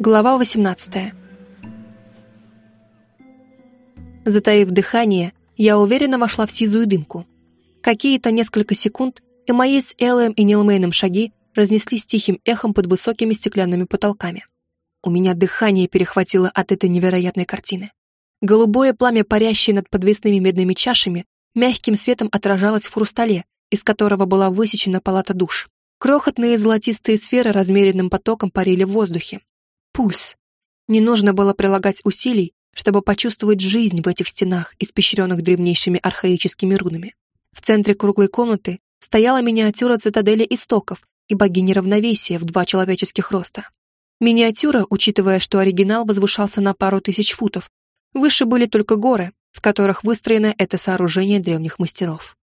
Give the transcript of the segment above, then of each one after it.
Глава 18. Затаив дыхание, я уверенно вошла в сизую дымку. Какие-то несколько секунд, и мои с Эллом и Нилмейном шаги разнеслись тихим эхом под высокими стеклянными потолками. У меня дыхание перехватило от этой невероятной картины. Голубое пламя, парящее над подвесными медными чашами, мягким светом отражалось в хрустале, из которого была высечена палата душ. Крохотные золотистые сферы размеренным потоком парили в воздухе, Пульс. Не нужно было прилагать усилий, чтобы почувствовать жизнь в этих стенах, испещренных древнейшими архаическими рунами. В центре круглой комнаты стояла миниатюра цитадели истоков и богини равновесия в два человеческих роста. Миниатюра, учитывая, что оригинал возвышался на пару тысяч футов, выше были только горы, в которых выстроено это сооружение древних мастеров.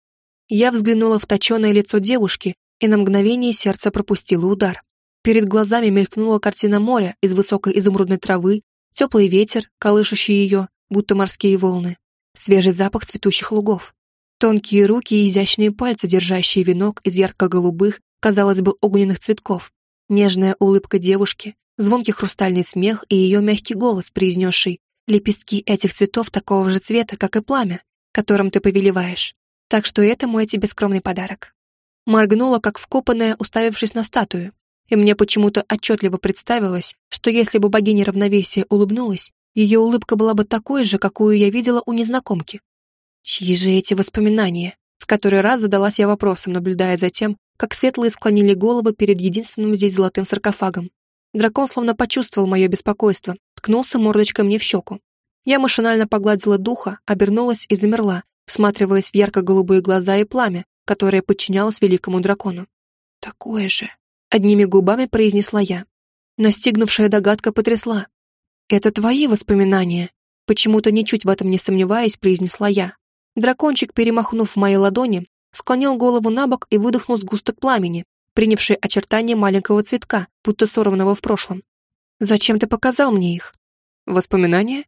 Я взглянула в точеное лицо девушки, и на мгновение сердце пропустило удар. Перед глазами мелькнула картина моря из высокой изумрудной травы, теплый ветер, колышущий ее, будто морские волны, свежий запах цветущих лугов. Тонкие руки и изящные пальцы, держащие венок из ярко-голубых, казалось бы, огненных цветков. Нежная улыбка девушки, звонкий хрустальный смех и ее мягкий голос, произнесший «Лепестки этих цветов такого же цвета, как и пламя, которым ты повелеваешь. Так что это мой тебе скромный подарок». Моргнула, как вкопанная, уставившись на статую, и мне почему-то отчетливо представилось, что если бы богиня равновесия улыбнулась, ее улыбка была бы такой же, какую я видела у незнакомки. Чьи же эти воспоминания? В который раз задалась я вопросом, наблюдая за тем, как светлые склонили головы перед единственным здесь золотым саркофагом. Дракон словно почувствовал мое беспокойство, ткнулся мордочкой мне в щеку. Я машинально погладила духа, обернулась и замерла, всматриваясь в ярко-голубые глаза и пламя, которое подчинялось великому дракону. Такое же, Одними губами произнесла я. Настигнувшая догадка потрясла. «Это твои воспоминания?» Почему-то ничуть в этом не сомневаясь, произнесла я. Дракончик, перемахнув в моей ладони, склонил голову на бок и выдохнул сгусток пламени, принявший очертания маленького цветка, будто сорванного в прошлом. «Зачем ты показал мне их?» «Воспоминания?»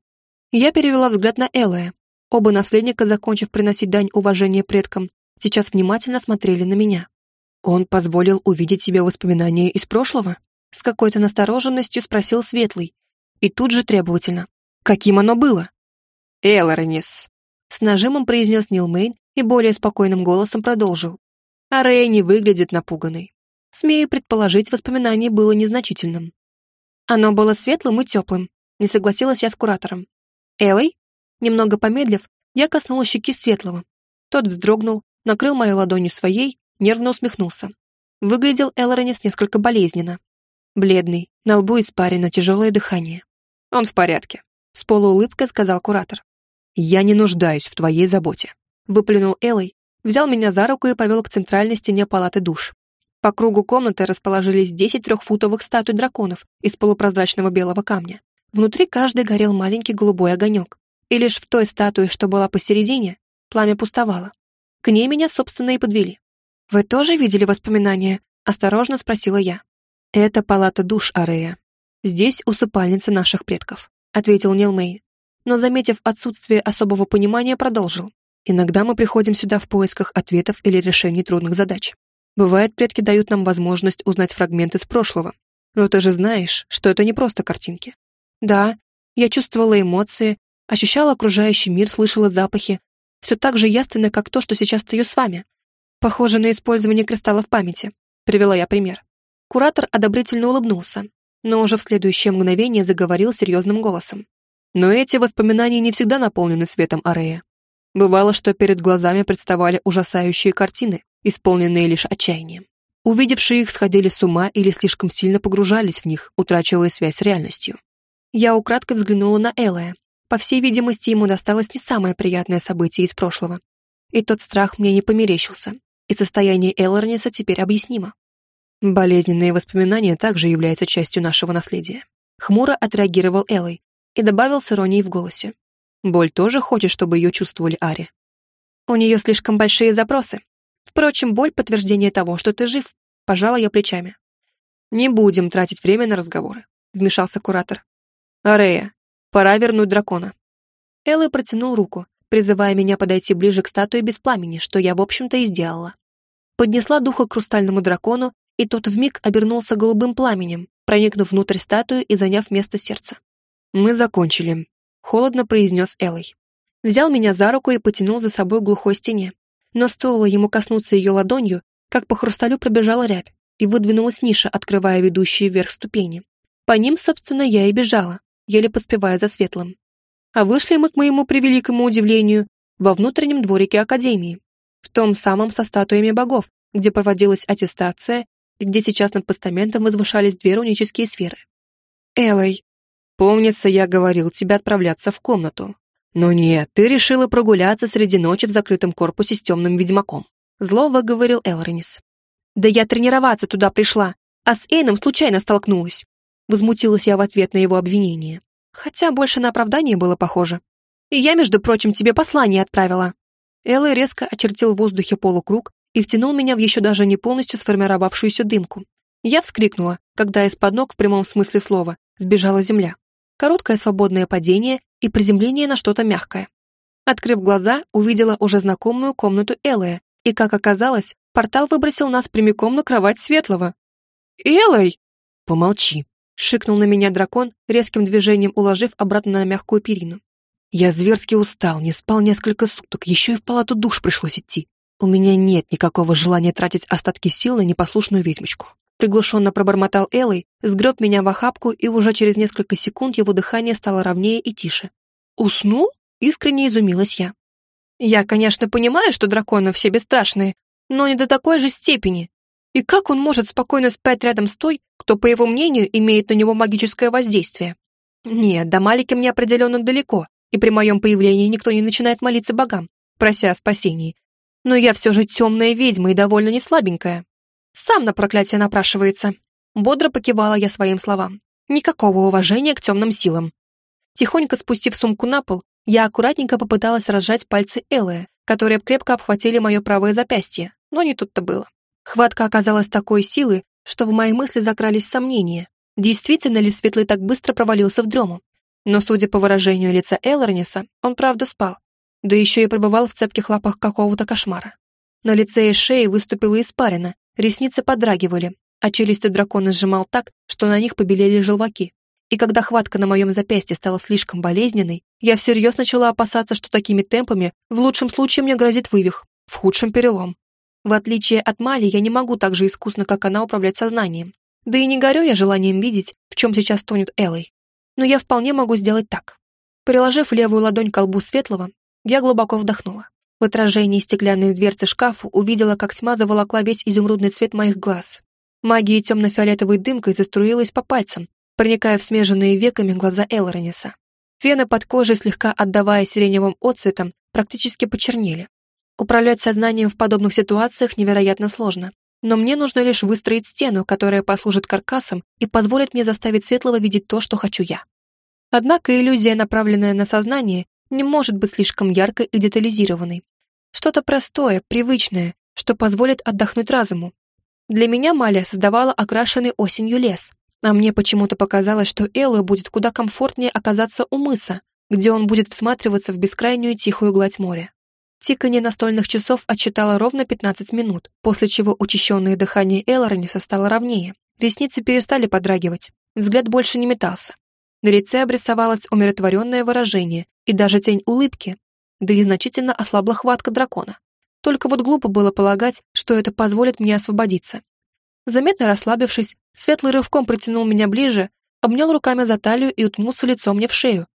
Я перевела взгляд на Элая. Оба наследника, закончив приносить дань уважения предкам, сейчас внимательно смотрели на меня. «Он позволил увидеть себе воспоминания из прошлого?» С какой-то настороженностью спросил Светлый. И тут же требовательно. «Каким оно было?» «Элоренис», — с нажимом произнес Нил Мейн и более спокойным голосом продолжил. А Рэй не выглядит напуганной. Смею предположить, воспоминание было незначительным. Оно было светлым и теплым, не согласилась я с куратором. «Элой?» Немного помедлив, я коснулась щеки Светлого. Тот вздрогнул, накрыл мою ладонью своей нервно усмехнулся. Выглядел Элоранис несколько болезненно. Бледный, на лбу испарено тяжелое дыхание. «Он в порядке», — с полуулыбкой сказал куратор. «Я не нуждаюсь в твоей заботе», — выплюнул Элой, взял меня за руку и повел к центральной стене палаты душ. По кругу комнаты расположились десять трехфутовых статуй драконов из полупрозрачного белого камня. Внутри каждой горел маленький голубой огонек. И лишь в той статуе, что была посередине, пламя пустовало. К ней меня, собственно, и подвели. «Вы тоже видели воспоминания?» — осторожно спросила я. «Это палата душ Арея. Здесь усыпальница наших предков», — ответил Нил Мэй. Но, заметив отсутствие особого понимания, продолжил. «Иногда мы приходим сюда в поисках ответов или решений трудных задач. Бывает, предки дают нам возможность узнать фрагменты с прошлого. Но ты же знаешь, что это не просто картинки. Да, я чувствовала эмоции, ощущала окружающий мир, слышала запахи. Все так же ясно, как то, что сейчас стою с вами. Похоже на использование кристаллов памяти. Привела я пример. Куратор одобрительно улыбнулся, но уже в следующее мгновение заговорил серьезным голосом. Но эти воспоминания не всегда наполнены светом Арея. Бывало, что перед глазами представали ужасающие картины, исполненные лишь отчаянием. Увидевшие их сходили с ума или слишком сильно погружались в них, утрачивая связь с реальностью. Я украдкой взглянула на Элая. По всей видимости, ему досталось не самое приятное событие из прошлого. И тот страх мне не померещился и состояние Элорниса теперь объяснимо. Болезненные воспоминания также являются частью нашего наследия. Хмуро отреагировал Элой и добавил с иронией в голосе. Боль тоже хочет, чтобы ее чувствовали Ари. У нее слишком большие запросы. Впрочем, боль — подтверждение того, что ты жив. Пожала я плечами. Не будем тратить время на разговоры, вмешался куратор. Арея, пора вернуть дракона. Элой протянул руку, призывая меня подойти ближе к статуе без пламени, что я, в общем-то, и сделала поднесла духа к хрустальному дракону, и тот вмиг обернулся голубым пламенем, проникнув внутрь статуи и заняв место сердца. «Мы закончили», — холодно произнес Элой. Взял меня за руку и потянул за собой глухой стене. Но стоило ему коснуться ее ладонью, как по хрусталю пробежала рябь, и выдвинулась ниша, открывая ведущие вверх ступени. По ним, собственно, я и бежала, еле поспевая за светлым. А вышли мы, к моему превеликому удивлению, во внутреннем дворике Академии, в том самом со статуями богов, где проводилась аттестация где сейчас над постаментом возвышались две рунические сферы. «Элой, помнится, я говорил тебе отправляться в комнату. Но нет, ты решила прогуляться среди ночи в закрытом корпусе с темным ведьмаком», зло выговорил Элренис. «Да я тренироваться туда пришла, а с Эйном случайно столкнулась». Возмутилась я в ответ на его обвинение. Хотя больше на оправдание было похоже. «И я, между прочим, тебе послание отправила». Элой резко очертил в воздухе полукруг и втянул меня в еще даже не полностью сформировавшуюся дымку. Я вскрикнула, когда из-под ног в прямом смысле слова сбежала земля. Короткое свободное падение и приземление на что-то мягкое. Открыв глаза, увидела уже знакомую комнату Элая, и, как оказалось, портал выбросил нас прямиком на кровать Светлого. «Элой!» «Помолчи!» — шикнул на меня дракон, резким движением уложив обратно на мягкую перину. «Я зверски устал, не спал несколько суток, еще и в палату душ пришлось идти. У меня нет никакого желания тратить остатки сил на непослушную ведьмочку». Приглушенно пробормотал Элой, сгреб меня в охапку, и уже через несколько секунд его дыхание стало ровнее и тише. «Уснул?» — искренне изумилась я. «Я, конечно, понимаю, что драконы все бесстрашные, но не до такой же степени. И как он может спокойно спать рядом с той, кто, по его мнению, имеет на него магическое воздействие? Нет, до Малики мне определенно далеко, и при моем появлении никто не начинает молиться богам, прося о спасении. Но я все же темная ведьма и довольно не слабенькая. Сам на проклятие напрашивается. Бодро покивала я своим словам. Никакого уважения к темным силам. Тихонько спустив сумку на пол, я аккуратненько попыталась разжать пальцы Элая, которые крепко обхватили мое правое запястье, но не тут-то было. Хватка оказалась такой силы, что в мои мысли закрались сомнения. Действительно ли Светлый так быстро провалился в дрему? Но, судя по выражению лица Элорниса, он правда спал. Да еще и пребывал в цепких лапах какого-то кошмара. На лице и шее выступила испарина, Ресницы подрагивали, а челюсти дракона сжимал так, что на них побелели желваки. И когда хватка на моем запястье стала слишком болезненной, я всерьез начала опасаться, что такими темпами в лучшем случае мне грозит вывих, в худшем перелом. В отличие от Мали, я не могу так же искусно, как она, управлять сознанием. Да и не горю я желанием видеть, в чем сейчас тонет Элой. Но я вполне могу сделать так. Приложив левую ладонь к колбу светлого, я глубоко вдохнула. В отражении стеклянной дверцы шкафа увидела, как тьма заволокла весь изумрудный цвет моих глаз. Магия темно-фиолетовой дымкой заструилась по пальцам, проникая в смеженные веками глаза Элрониса. Вены под кожей, слегка отдавая сиреневым отцветом, практически почернели. Управлять сознанием в подобных ситуациях невероятно сложно. Но мне нужно лишь выстроить стену, которая послужит каркасом и позволит мне заставить Светлого видеть то, что хочу я. Однако иллюзия, направленная на сознание, не может быть слишком яркой и детализированной. Что-то простое, привычное, что позволит отдохнуть разуму. Для меня Маля создавала окрашенный осенью лес, а мне почему-то показалось, что Эллу будет куда комфортнее оказаться у мыса, где он будет всматриваться в бескрайнюю тихую гладь моря. Тиканье настольных часов отчитало ровно 15 минут, после чего учащенное дыхание Эллорниса стало ровнее, ресницы перестали подрагивать, взгляд больше не метался. На лице обрисовалось умиротворенное выражение и даже тень улыбки, да и значительно ослабла хватка дракона. Только вот глупо было полагать, что это позволит мне освободиться. Заметно расслабившись, Светлый рывком протянул меня ближе, обнял руками за талию и уткнулся лицом мне в шею.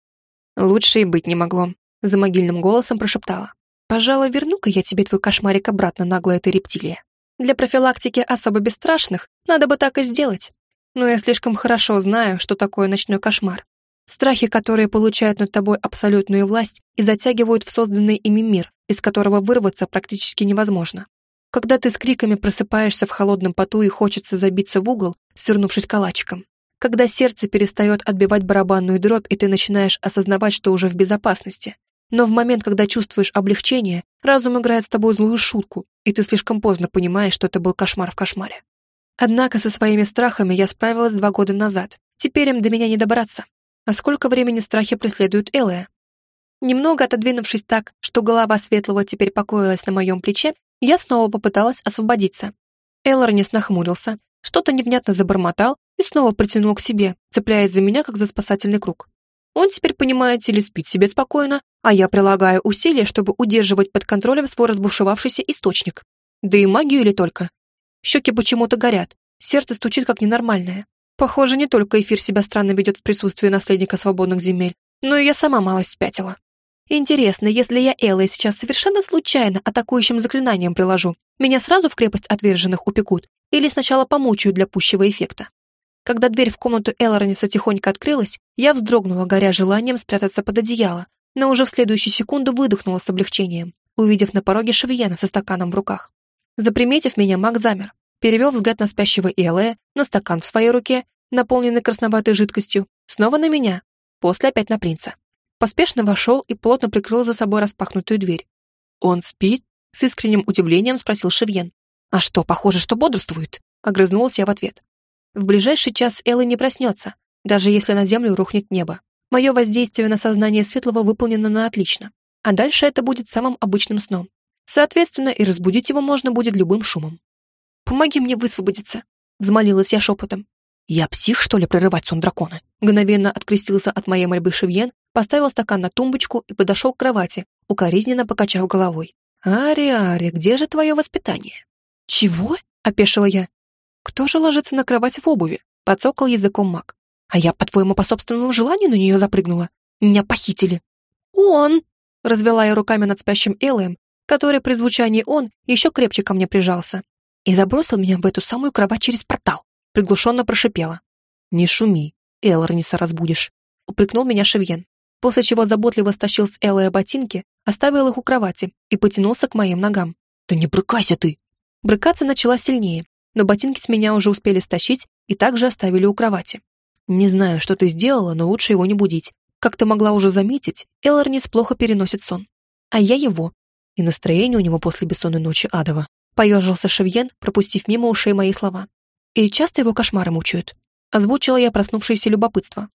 «Лучше и быть не могло», — за могильным голосом прошептала. «Пожалуй, верну-ка я тебе твой кошмарик обратно, наглая ты рептилия. Для профилактики особо бесстрашных надо бы так и сделать но я слишком хорошо знаю, что такое ночной кошмар. Страхи, которые получают над тобой абсолютную власть и затягивают в созданный ими мир, из которого вырваться практически невозможно. Когда ты с криками просыпаешься в холодном поту и хочется забиться в угол, свернувшись калачиком. Когда сердце перестает отбивать барабанную дробь, и ты начинаешь осознавать, что уже в безопасности. Но в момент, когда чувствуешь облегчение, разум играет с тобой злую шутку, и ты слишком поздно понимаешь, что это был кошмар в кошмаре. Однако со своими страхами я справилась два года назад. Теперь им до меня не добраться. А сколько времени страхи преследуют Элая? Немного отодвинувшись так, что голова Светлого теперь покоилась на моем плече, я снова попыталась освободиться. Элорнис нахмурился, что-то невнятно забормотал и снова притянул к себе, цепляясь за меня, как за спасательный круг. Он теперь, понимаете ли, спит себе спокойно, а я прилагаю усилия, чтобы удерживать под контролем свой разбушевавшийся источник. Да и магию или только. Щеки почему-то горят, сердце стучит как ненормальное. Похоже, не только эфир себя странно ведет в присутствии наследника свободных земель, но и я сама малость спятила. Интересно, если я Эллой сейчас совершенно случайно атакующим заклинанием приложу, меня сразу в крепость отверженных упекут или сначала помучают для пущего эффекта? Когда дверь в комнату Элларониса тихонько открылась, я вздрогнула, горя желанием спрятаться под одеяло, но уже в следующую секунду выдохнула с облегчением, увидев на пороге Шевьена со стаканом в руках. Заприметив меня, маг замер, перевел взгляд на спящего Эллая, на стакан в своей руке, наполненный красноватой жидкостью, снова на меня, после опять на принца. Поспешно вошел и плотно прикрыл за собой распахнутую дверь. «Он спит?» — с искренним удивлением спросил Шевьен. «А что, похоже, что бодрствует?» — огрызнулась я в ответ. В ближайший час Элла не проснется, даже если на землю рухнет небо. Мое воздействие на сознание Светлого выполнено на отлично, а дальше это будет самым обычным сном. Соответственно, и разбудить его можно будет любым шумом. «Помоги мне высвободиться», — взмолилась я шепотом. «Я псих, что ли, прерывать сон дракона?» Мгновенно открестился от моей мольбы Шевьен, поставил стакан на тумбочку и подошел к кровати, укоризненно покачав головой. «Ари, Ари, где же твое воспитание?» «Чего?» — опешила я. «Кто же ложится на кровать в обуви?» — подсокал языком маг. «А я, по-твоему, по собственному желанию на нее запрыгнула? Меня похитили». «Он!» — развела я руками над спящим Элэем, который при звучании «он» еще крепче ко мне прижался. И забросил меня в эту самую кровать через портал. Приглушенно прошипела. «Не шуми, Элрониса разбудишь», — упрекнул меня Шевьен, после чего заботливо стащил с Эллая ботинки, оставил их у кровати и потянулся к моим ногам. «Да не брыкайся ты!» Брыкаться начала сильнее, но ботинки с меня уже успели стащить и также оставили у кровати. Не знаю, что ты сделала, но лучше его не будить. Как ты могла уже заметить, Элорнис плохо переносит сон. А я его. И настроение у него после бессонной ночи адово. Поежился Шевьен, пропустив мимо ушей мои слова. И часто его кошмары мучают. Озвучила я проснувшееся любопытство.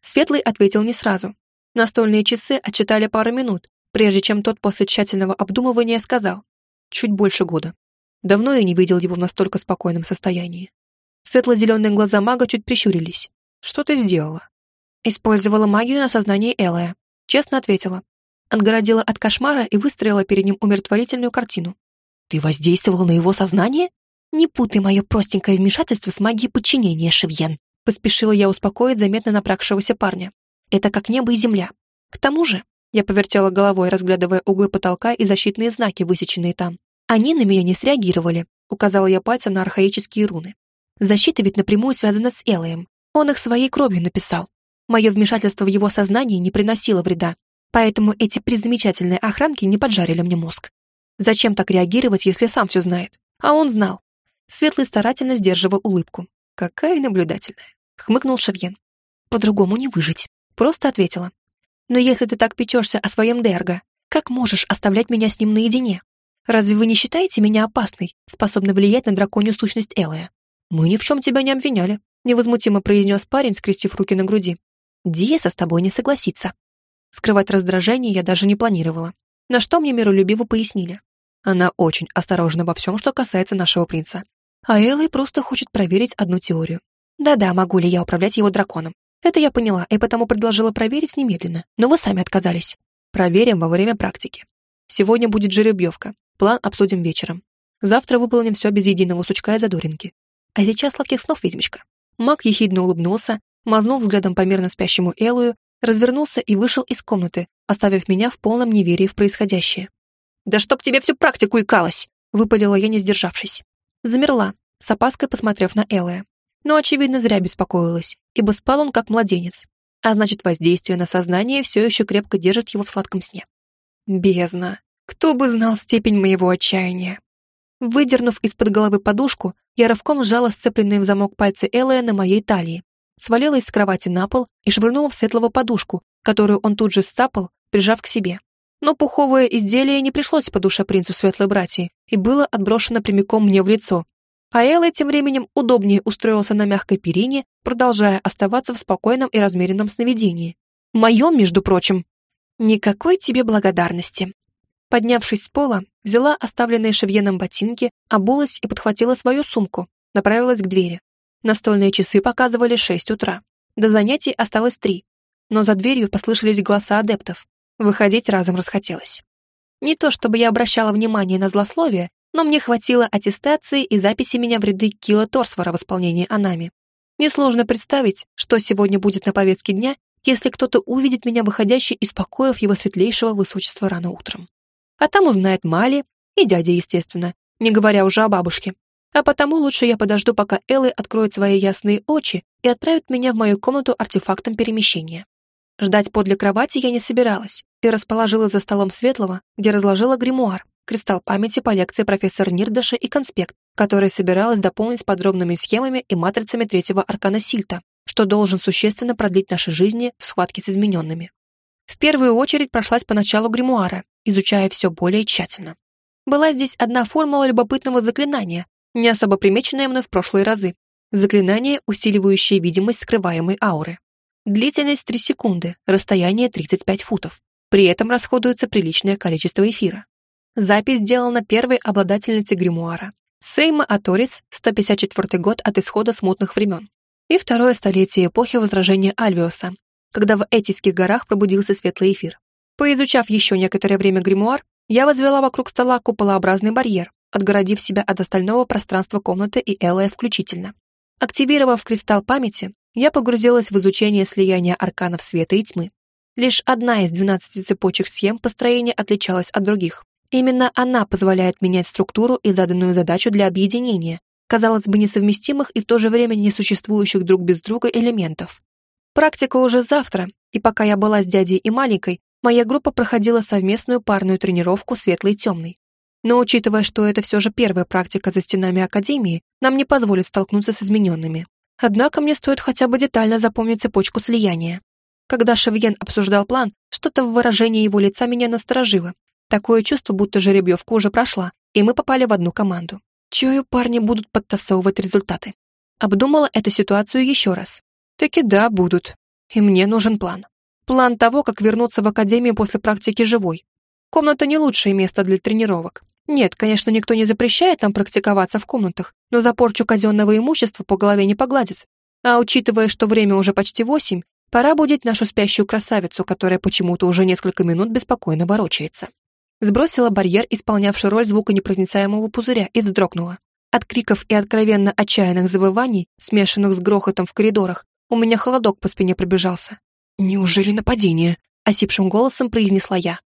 Светлый ответил не сразу. Настольные часы отчитали пару минут, прежде чем тот после тщательного обдумывания сказал. Чуть больше года. Давно я не видел его в настолько спокойном состоянии. Светло-зеленые глаза мага чуть прищурились. «Что ты сделала?» Использовала магию на сознании Элая. Честно ответила. Отгородила от кошмара и выстроила перед ним умиротворительную картину. «Ты воздействовал на его сознание?» «Не путай мое простенькое вмешательство с магией подчинения, Шевьен», поспешила я успокоить заметно напрягшегося парня. «Это как небо и земля. К тому же...» Я повертела головой, разглядывая углы потолка и защитные знаки, высеченные там. Они на меня не среагировали, указала я пальцем на архаические руны. Защита ведь напрямую связана с Элоем. Он их своей кровью написал. Мое вмешательство в его сознание не приносило вреда, поэтому эти призамечательные охранки не поджарили мне мозг. Зачем так реагировать, если сам все знает? А он знал. Светлый старательно сдерживал улыбку. Какая наблюдательная. Хмыкнул Шевьен. По-другому не выжить. Просто ответила. Но если ты так печешься о своем Дерго, как можешь оставлять меня с ним наедине? Разве вы не считаете меня опасной, способной влиять на драконью сущность Элая? Мы ни в чем тебя не обвиняли, невозмутимо произнес парень, скрестив руки на груди. Диеса с тобой не согласится. Скрывать раздражение я даже не планировала. На что мне миролюбиво пояснили. Она очень осторожна во всем, что касается нашего принца. А Элай просто хочет проверить одну теорию. Да-да, могу ли я управлять его драконом. Это я поняла, и потому предложила проверить немедленно, но вы сами отказались. Проверим во время практики. Сегодня будет жеребьевка, План обсудим вечером. Завтра выполним все без единого сучка и задоринки. А сейчас сладких снов, ведьмочка». Маг ехидно улыбнулся, мазнул взглядом по мирно спящему Элую, развернулся и вышел из комнаты, оставив меня в полном неверии в происходящее. «Да чтоб тебе всю практику икалось!» — выпалила я, не сдержавшись. Замерла, с опаской посмотрев на Элая. Но, очевидно, зря беспокоилась, ибо спал он как младенец. А значит, воздействие на сознание все еще крепко держит его в сладком сне. Бездна. Кто бы знал степень моего отчаяния. Выдернув из-под головы подушку, я рывком сжала сцепленные в замок пальцы Элая на моей талии, свалилась с кровати на пол и швырнула в светлого подушку, которую он тут же сцапал, прижав к себе. Но пуховое изделие не пришлось по душе принцу светлой братьи и было отброшено прямиком мне в лицо. А Элай тем временем удобнее устроился на мягкой перине, продолжая оставаться в спокойном и размеренном сновидении. Моем, между прочим. Никакой тебе благодарности. Поднявшись с пола, взяла оставленные шевьеном ботинки, обулась и подхватила свою сумку, направилась к двери. Настольные часы показывали шесть утра. До занятий осталось три. Но за дверью послышались голоса адептов. Выходить разом расхотелось. Не то чтобы я обращала внимание на злословие, но мне хватило аттестации и записи меня в ряды Кила Торсвора в исполнении Анами. Несложно представить, что сегодня будет на повестке дня, если кто-то увидит меня выходящей из покоев его светлейшего высочества рано утром. А там узнает Мали и дядя, естественно, не говоря уже о бабушке. А потому лучше я подожду, пока Эллы откроет свои ясные очи и отправит меня в мою комнату артефактом перемещения. Ждать подле кровати я не собиралась и расположила за столом Светлого, где разложила гримуар, кристалл памяти по лекции профессора Нирдаша и конспект, который собиралась дополнить подробными схемами и матрицами третьего аркана Сильта, что должен существенно продлить наши жизни в схватке с измененными. В первую очередь прошлась по началу гримуара, изучая все более тщательно. Была здесь одна формула любопытного заклинания, не особо примеченная мной в прошлые разы. Заклинание, усиливающее видимость скрываемой ауры. Длительность 3 секунды, расстояние 35 футов. При этом расходуется приличное количество эфира. Запись сделана первой обладательницей гримуара. Сейма Аторис, 154 год от исхода смутных времен. И второе столетие эпохи возражения Альвиоса, когда в Этийских горах пробудился светлый эфир. Поизучав еще некоторое время гримуар, я возвела вокруг стола куполообразный барьер, отгородив себя от остального пространства комнаты и Элая включительно. Активировав кристалл памяти, я погрузилась в изучение слияния арканов света и тьмы. Лишь одна из 12 цепочек схем построения отличалась от других. Именно она позволяет менять структуру и заданную задачу для объединения, казалось бы, несовместимых и в то же время несуществующих друг без друга элементов. Практика уже завтра, и пока я была с дядей и маленькой, моя группа проходила совместную парную тренировку светлый-темный. Но учитывая, что это все же первая практика за стенами Академии, нам не позволит столкнуться с измененными. Однако мне стоит хотя бы детально запомнить цепочку слияния. Когда Шевьен обсуждал план, что-то в выражении его лица меня насторожило. Такое чувство, будто жеребьевка уже прошла, и мы попали в одну команду. Чую, парни будут подтасовывать результаты. Обдумала эту ситуацию еще раз. Таки да, будут. И мне нужен план. План того, как вернуться в академию после практики живой. Комната не лучшее место для тренировок. Нет, конечно, никто не запрещает нам практиковаться в комнатах, но за порчу казенного имущества по голове не погладится. А учитывая, что время уже почти восемь, пора будить нашу спящую красавицу, которая почему-то уже несколько минут беспокойно ворочается. Сбросила барьер, исполнявший роль звуконепроницаемого пузыря, и вздрогнула. От криков и откровенно отчаянных забываний, смешанных с грохотом в коридорах, у меня холодок по спине пробежался. «Неужели нападение?» — осипшим голосом произнесла я.